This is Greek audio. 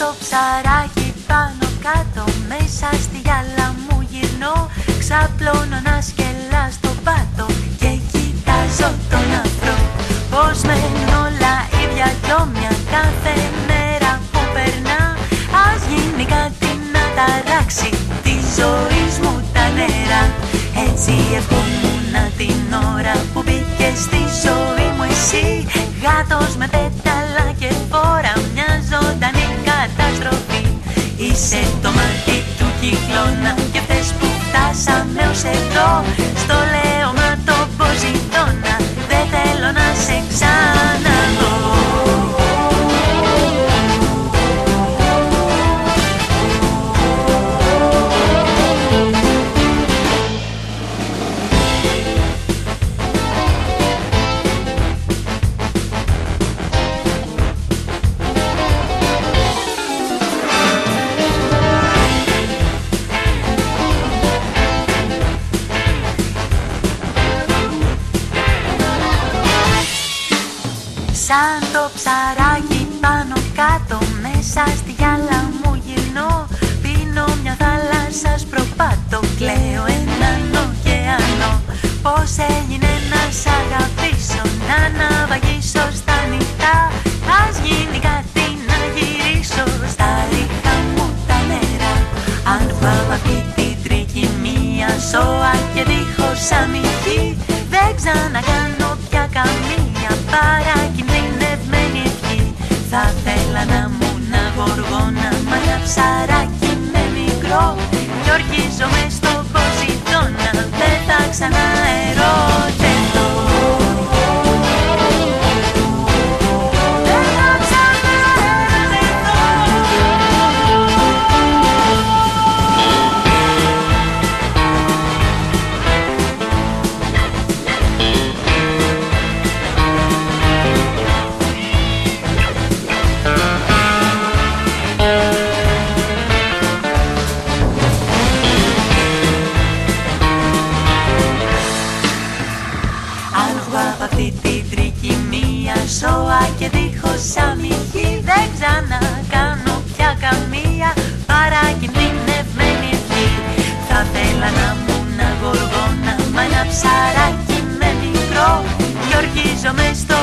το ψαράκι πάνω κάτω Μέσα στη γυαλά μου γυρνώ. Ξαπλώνω να σκελάς στο πάτο Και κοιτάζω τον αφρό Πως μένουν όλα ίδια κι Κάθε μέρα που περνά. Ας γίνει κάτι να ταράξει Τη ζωή μου τα νερά. Έτσι ευχόμουν την ώρα που μπήκες στη ζωή μου εσύ. Γάτος με τέτοια Σαν το ψαράκι πάνω κάτω. Μέσα στη γυάλα μου γυρνώ Πίνω μια θάλασσα σπροπάτω, κλαίω έναν ωκεανό. Πώς έγινε να σ' αγαπήσω, να ναυαγίσω στα νυχτά. Ας γίνει κάτι να γυρίσω στα ρίχα μου τα νερά. Αν πάω αυτή την τρικυμία σώα και δίχως αμυχή Δεν ξανακάνω πια καμία παρακινδυνευμένη γοργόνα μα ένα ψαράκι με μικρό. Κι ορκίζομαι στο Ποσειδώνα δεν θα ξαναερωτευτώ Αν βγω από αυτή την τρικυμία σώα και δίχως αμυχή Δεν ξανακάνω πια καμία παρακινδυνευμένη ευχή Θα θέλα να μου να γοργόνα μα ένα ψαράκι με μικρό. Κι ορκίζομαι στο